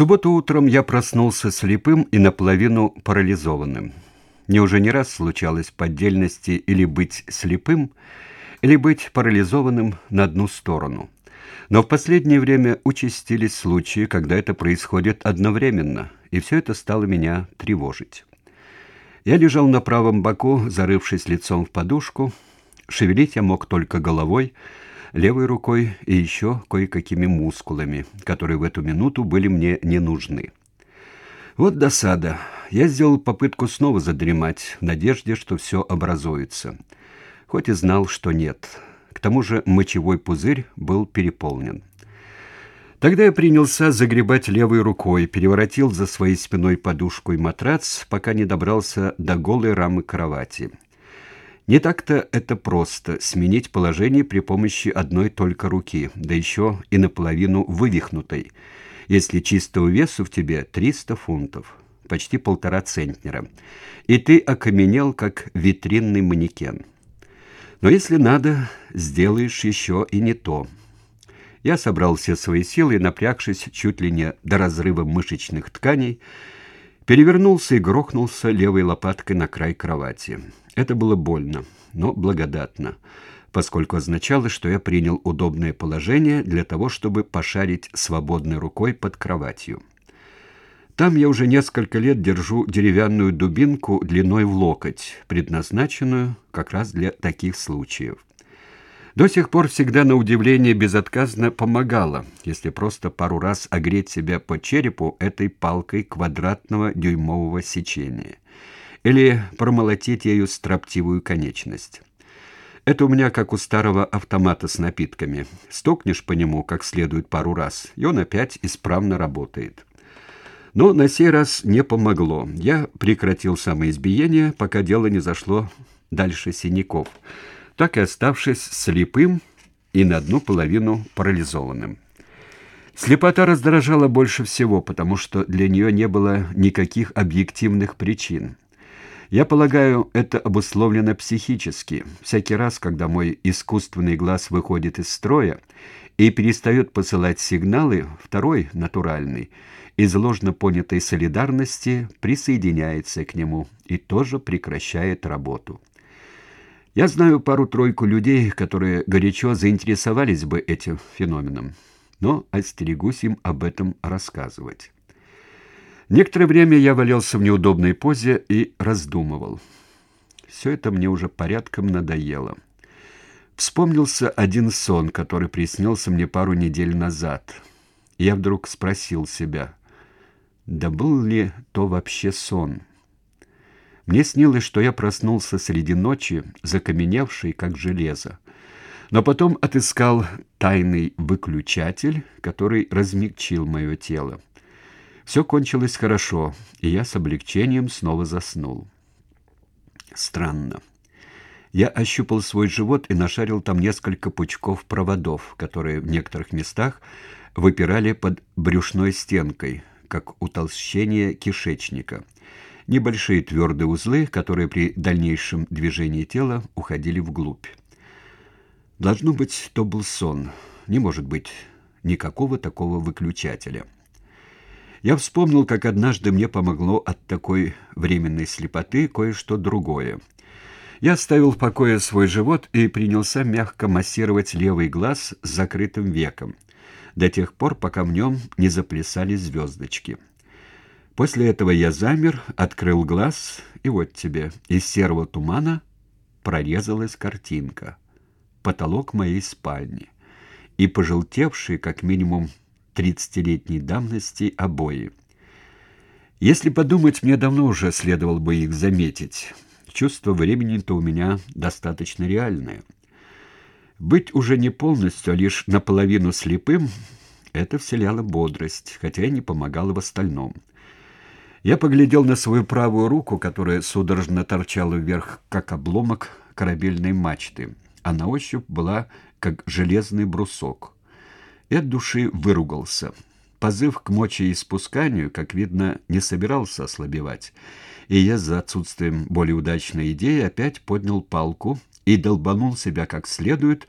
субботу утром я проснулся слепым и наполовину парализованным. Мне уже не раз случалось по отдельности или быть слепым, или быть парализованным на одну сторону. Но в последнее время участились случаи, когда это происходит одновременно, и все это стало меня тревожить. Я лежал на правом боку, зарывшись лицом в подушку. Шевелить я мог только головой, левой рукой и еще кое-какими мускулами, которые в эту минуту были мне не нужны. Вот досада. Я сделал попытку снова задремать, в надежде, что все образуется. Хоть и знал, что нет. К тому же мочевой пузырь был переполнен. Тогда я принялся загребать левой рукой, переворотил за своей спиной подушку и матрац, пока не добрался до голой рамы кровати. Не так-то это просто сменить положение при помощи одной только руки, да еще и наполовину вывихнутой, если чистого весу в тебе 300 фунтов, почти полтора центнера, и ты окаменел, как витринный манекен. Но если надо, сделаешь еще и не то. Я собрал все свои силы напрягшись чуть ли не до разрыва мышечных тканей, перевернулся и грохнулся левой лопаткой на край кровати. Это было больно, но благодатно, поскольку означало, что я принял удобное положение для того, чтобы пошарить свободной рукой под кроватью. Там я уже несколько лет держу деревянную дубинку длиной в локоть, предназначенную как раз для таких случаев. До сих пор всегда на удивление безотказно помогала, если просто пару раз огреть себя по черепу этой палкой квадратного дюймового сечения или промолотить ею строптивую конечность. Это у меня как у старого автомата с напитками. Стукнешь по нему как следует пару раз, и он опять исправно работает. Но на сей раз не помогло. Я прекратил самоизбиение, пока дело не зашло дальше синяков, так и оставшись слепым и на одну половину парализованным. Слепота раздражала больше всего, потому что для нее не было никаких объективных причин. Я полагаю, это обусловлено психически. Всякий раз, когда мой искусственный глаз выходит из строя и перестает посылать сигналы, второй, натуральный, из ложно понятой солидарности присоединяется к нему и тоже прекращает работу. Я знаю пару-тройку людей, которые горячо заинтересовались бы этим феноменом, но остерегусь им об этом рассказывать. Некоторое время я валялся в неудобной позе и раздумывал. Все это мне уже порядком надоело. Вспомнился один сон, который приснился мне пару недель назад. Я вдруг спросил себя, да был ли то вообще сон? Мне снилось, что я проснулся среди ночи, закаменевший, как железо. Но потом отыскал тайный выключатель, который размягчил мое тело. Все кончилось хорошо, и я с облегчением снова заснул. Странно. Я ощупал свой живот и нашарил там несколько пучков проводов, которые в некоторых местах выпирали под брюшной стенкой, как утолщение кишечника. Небольшие твердые узлы, которые при дальнейшем движении тела уходили вглубь. Должно быть, то был сон. Не может быть никакого такого выключателя. Я вспомнил, как однажды мне помогло от такой временной слепоты кое-что другое. Я оставил в покое свой живот и принялся мягко массировать левый глаз с закрытым веком, до тех пор, пока в нем не заплясали звездочки. После этого я замер, открыл глаз, и вот тебе, из серого тумана прорезалась картинка. Потолок моей спальни и пожелтевший, как минимум, тридцатилетней давности обои. Если подумать, мне давно уже следовало бы их заметить. Чувство времени-то у меня достаточно реальное. Быть уже не полностью, а лишь наполовину слепым — это вселяло бодрость, хотя и не помогало в остальном. Я поглядел на свою правую руку, которая судорожно торчала вверх, как обломок корабельной мачты, а на ощупь была, как железный брусок — и от души выругался. Позыв к мочеиспусканию, как видно, не собирался ослабевать, и я за отсутствием более удачной идеи опять поднял палку и долбанул себя как следует,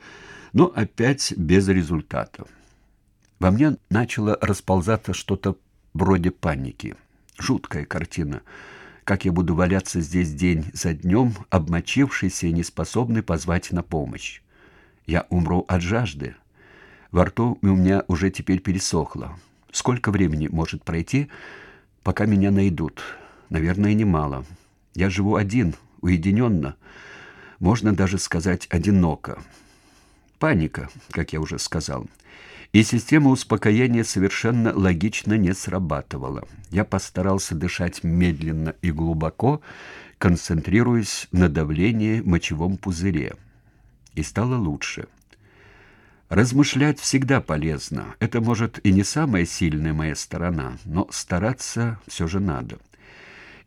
но опять без результата. Во мне начало расползаться что-то вроде паники. Жуткая картина. Как я буду валяться здесь день за днем, обмочившийся и неспособный позвать на помощь. Я умру от жажды. Во рту у меня уже теперь пересохло. Сколько времени может пройти, пока меня найдут? Наверное, немало. Я живу один, уединенно. Можно даже сказать одиноко. Паника, как я уже сказал. И система успокоения совершенно логично не срабатывала. Я постарался дышать медленно и глубоко, концентрируясь на давлении в мочевом пузыре. И стало лучше. Размышлять всегда полезно. Это, может, и не самая сильная моя сторона, но стараться все же надо.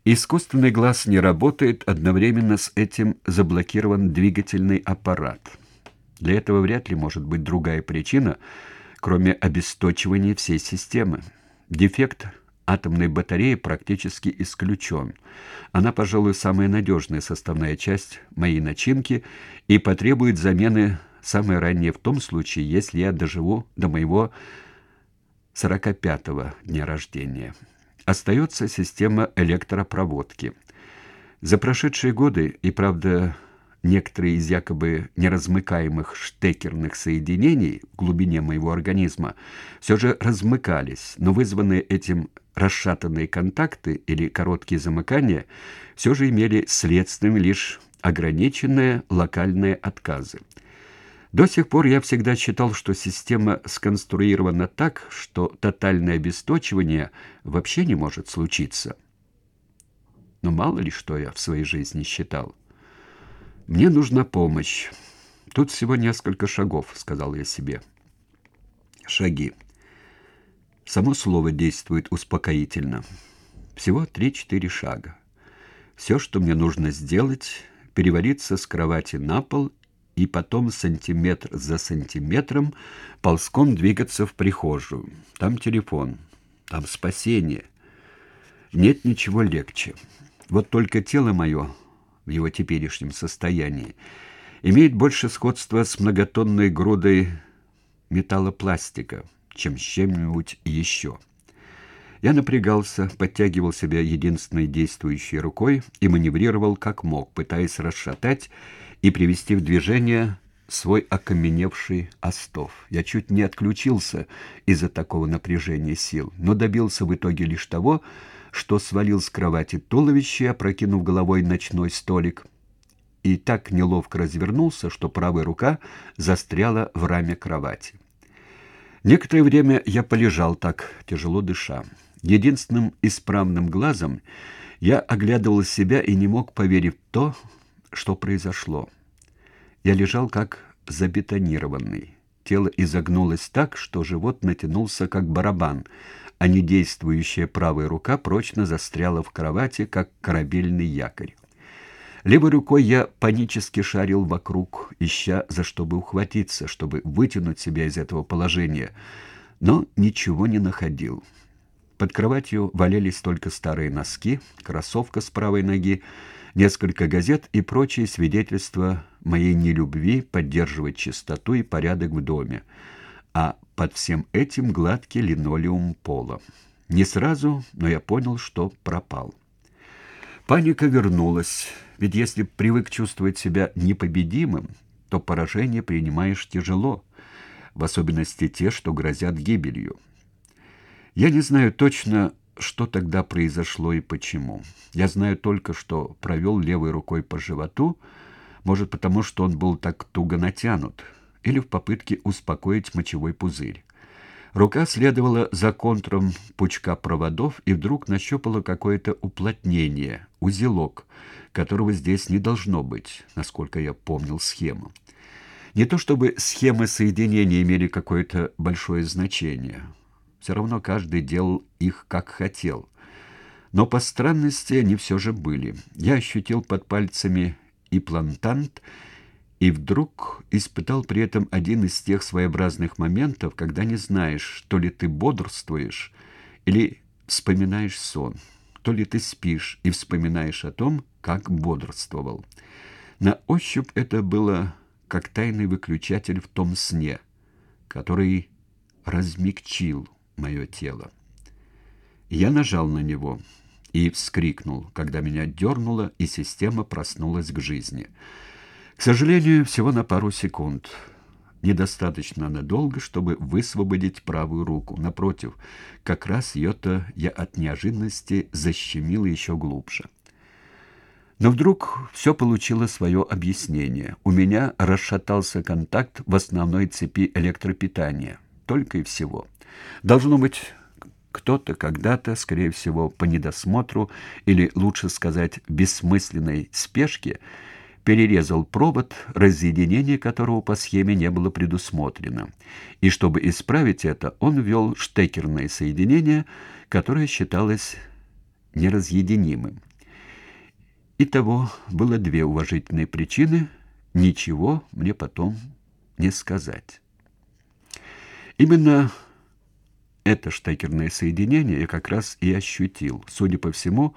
Искусственный глаз не работает, одновременно с этим заблокирован двигательный аппарат. Для этого вряд ли может быть другая причина, кроме обесточивания всей системы. Дефект атомной батареи практически исключен. Она, пожалуй, самая надежная составная часть моей начинки и потребует замены самое раннее в том случае, если я доживу до моего 45-го дня рождения. Остается система электропроводки. За прошедшие годы, и правда, некоторые из якобы неразмыкаемых штекерных соединений в глубине моего организма все же размыкались, но вызванные этим расшатанные контакты или короткие замыкания все же имели следствием лишь ограниченные локальные отказы. До сих пор я всегда считал, что система сконструирована так, что тотальное обесточивание вообще не может случиться. Но мало ли что я в своей жизни считал. Мне нужна помощь. Тут всего несколько шагов, сказал я себе. Шаги. Само слово действует успокоительно. Всего три-четыре шага. Все, что мне нужно сделать, перевалиться с кровати на пол и потом сантиметр за сантиметром ползком двигаться в прихожую. Там телефон, там спасение. Нет ничего легче. Вот только тело мое в его теперешнем состоянии имеет больше сходства с многотонной грудой металлопластика, чем с чем-нибудь еще. Я напрягался, подтягивал себя единственной действующей рукой и маневрировал как мог, пытаясь расшатать и привести в движение свой окаменевший остов. Я чуть не отключился из-за такого напряжения сил, но добился в итоге лишь того, что свалил с кровати туловище, опрокинув головой ночной столик, и так неловко развернулся, что правая рука застряла в раме кровати. Некоторое время я полежал так, тяжело дыша. Единственным исправным глазом я оглядывал себя и не мог поверить в то, что произошло. Я лежал как забетонированный. Тело изогнулось так, что живот натянулся как барабан, а недействующая правая рука прочно застряла в кровати, как корабельный якорь. Левой рукой я панически шарил вокруг, ища за что бы ухватиться, чтобы вытянуть себя из этого положения, но ничего не находил. Под кроватью валялись только старые носки, кроссовка с правой ноги, несколько газет и прочие свидетельства моей нелюбви поддерживать чистоту и порядок в доме, а под всем этим гладкий линолеум пола. Не сразу, но я понял, что пропал. Паника вернулась, ведь если привык чувствовать себя непобедимым, то поражение принимаешь тяжело, в особенности те, что грозят гибелью. Я не знаю точно, что тогда произошло и почему. Я знаю только, что провел левой рукой по животу, может, потому что он был так туго натянут, или в попытке успокоить мочевой пузырь. Рука следовала за контуром пучка проводов и вдруг нащупала какое-то уплотнение, узелок, которого здесь не должно быть, насколько я помнил схему. Не то чтобы схемы соединения имели какое-то большое значение — все равно каждый делал их как хотел. Но по странности они все же были. Я ощутил под пальцами и плантант, и вдруг испытал при этом один из тех своеобразных моментов, когда не знаешь, то ли ты бодрствуешь или вспоминаешь сон, то ли ты спишь и вспоминаешь о том, как бодрствовал. На ощупь это было как тайный выключатель в том сне, который размягчил мое тело. Я нажал на него и вскрикнул, когда меня дернуло, и система проснулась к жизни. К сожалению, всего на пару секунд. Недостаточно надолго, чтобы высвободить правую руку. Напротив, как раз ее-то я от неожиданности защемил еще глубже. Но вдруг все получило свое объяснение. У меня расшатался контакт в основной цепи электропитания. Только и всего. Должно быть, кто-то когда-то, скорее всего, по недосмотру, или, лучше сказать, бессмысленной спешке, перерезал провод, разъединение которого по схеме не было предусмотрено. И чтобы исправить это, он ввел штекерное соединение, которое считалось неразъединимым. Итого было две уважительные причины ничего мне потом не сказать. Именно это штекерное соединение я как раз и ощутил. Судя по всему,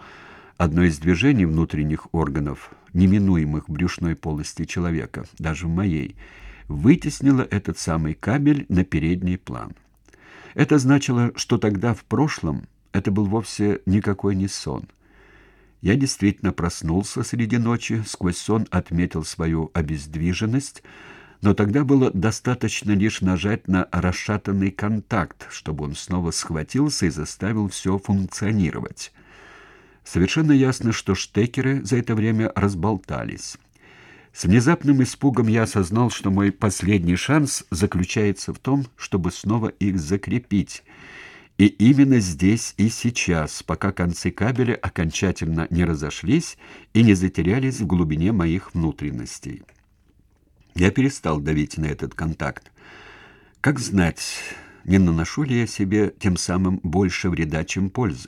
одно из движений внутренних органов, неминуемых брюшной полости человека, даже в моей, вытеснило этот самый кабель на передний план. Это значило, что тогда в прошлом это был вовсе никакой не сон. Я действительно проснулся среди ночи, сквозь сон отметил свою обездвиженность, но тогда было достаточно лишь нажать на расшатанный контакт, чтобы он снова схватился и заставил все функционировать. Совершенно ясно, что штекеры за это время разболтались. С внезапным испугом я осознал, что мой последний шанс заключается в том, чтобы снова их закрепить — и именно здесь и сейчас, пока концы кабеля окончательно не разошлись и не затерялись в глубине моих внутренностей. Я перестал давить на этот контакт. Как знать, не наношу ли я себе тем самым больше вреда, чем пользы?